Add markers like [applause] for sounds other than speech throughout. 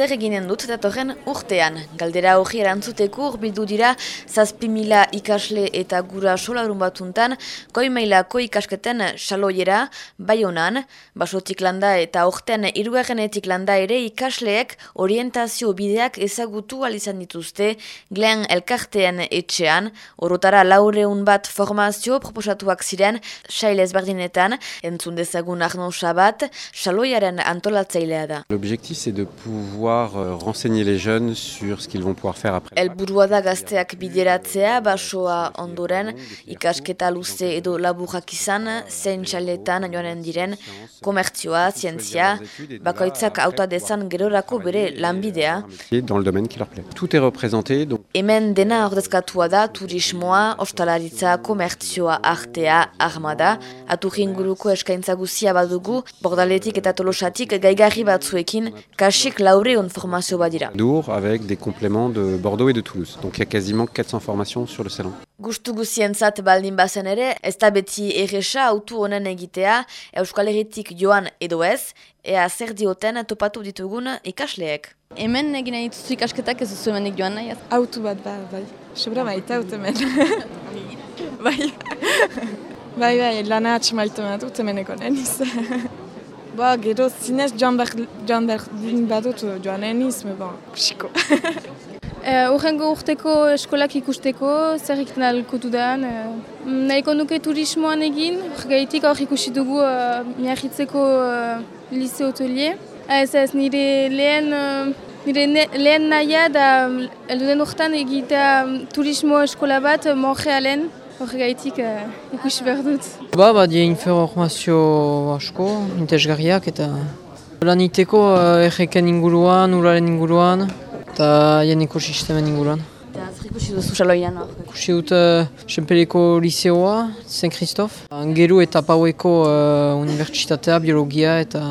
zer eginen dut datorren urtean. Galdera hori erantzuteko urbildu dira zazpi mila ikasle eta gura solarun batuntan, goi mailako ikasketen saloiera, bai honan, basotik landa eta ortean irugarrenetik landa ere ikasleek orientazio bideak ezagutu alizan dituzte glen elkartean etxean, orotara laureun bat formazio proposatuak ziren sailez berdinetan, entzun dezagun arno sabat, saloiaren antolatzailea da. L'objectif c'est de pouvoir euh, renseigner les jeunes sur ce qu'ils vont pouvoir faire après. Elburua da gazteak bideratzea, basoa ondoren, ikasketa luze edo laburrak izan, zein txaletan joanen diren, komertzioa, zientzia, bakoitzak auta dezan gerorako bere lanbidea. Dans le domaine qui leur plaît. Tout est représenté, donc Hemen dena ordezkatua da turismoa, ostalaritza, komertzioa, artea, armada, aturri inguruko eskaintza guzia badugu, bordaletik eta tolosatik gaigarri batzuekin, kasik laureon formazio badira. Dour avec des compléments de Bordeaux et de Toulouse. Donc il y a quasiment 400 formations sur le salon. Gustu guzientzat baldin bazen ere, ez da beti erresa autu honen egitea, Euskal Herritik joan edo ez, ea zer dioten topatu ditugun ikasleek. Hemen egin nahi dituzu ikasketak ez duzu hemenik joan nahi. Autu bat, ba, bai. Sobra baita aut hemen. [laughs] bai. bai, bai, lana atxemaitu bat dut hemeneko neniz. Ba, gero zinez joan behar, joan behar din badut joan neniz, me bon, kusiko. Uh, [laughs] Urrengo urteko eskolak ikusteko, zer egiten alkotu dan. Uh, nahiko nuke turismoan egin, horregaitik hor ikusi dugu uh, miahitzeko uh, lise hotelier. Ez ez, nire lehen, uh, nire ne, lehen nahia da elduden urtean egitea um, turismo eskola bat uh. Horregaitik uh, ikusi behar dut. Ba, ba, die informazio asko, interesgarriak eta lan iteko uh, erreken inguruan, uraren inguruan eta janeko sistemen inguruan. Eta zer ikusi duzu saloian hor. Ikusi dut uh, Senpeleko liseoa, Saint Christophe, Angeru eta Paueko uh, unibertsitatea, biologia eta...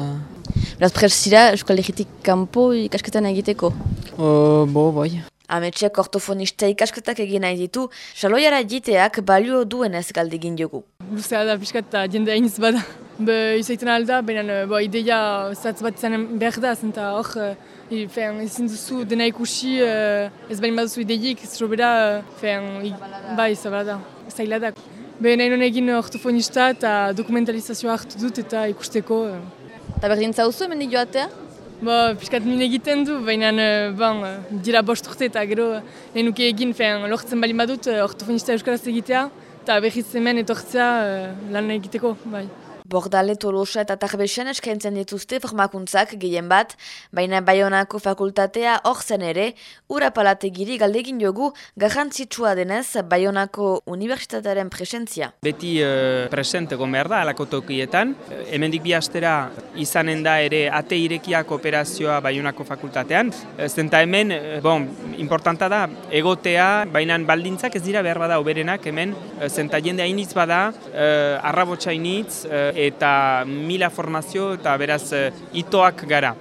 Beraz, presira Euskal Herritik kanpo ikasketan egiteko. Uh, bo, bai. Ametxeak ortofonista ikasketak egin nahi ditu, saloiara jiteak balio duenez galdegin jogu. luzea da pixkat eta jende hainitz bada. Be, izaiten alda, baina bo, ideia zatz bat zen behar da, zenta hor, uh, fean, ezin duzu dena ikusi, uh, ez bain baduzu ideiik, ez sobera, uh, fean, i, bai, zabala da, zaila da. Be, nahi non egin ortofonista eta dokumentalizazioa hartu dut eta ikusteko. Eta berdin zauzu hemenik joatea? Bo, pixkat min egiten du, baina uh, bon, uh, dira bost urte eta gero nahi nuke egin, fean, lortzen bali badut ortofonista euskaraz egitea, eta berriz hemen etortzea lan egiteko, bai. Bordale, Tolosa eta Tarbesen eskaintzen dituzte formakuntzak gehien bat, baina Baionako fakultatea hor zen ere, urapalategiri galdegin jogu garrantzitsua denez Baionako Unibertsitatearen presentzia. Beti uh, presente behar da, alako tokietan. Hemendik bi astera izanen da ere ate irekiak operazioa Baionako fakultatean. Zenta hemen, eh, bon, importanta da, egotea, baina baldintzak ez dira behar bada oberenak hemen, eh, zenta jende hainitz bada, uh, arrabotsa eh, eta mila formazio eta beraz eh, itoak gara.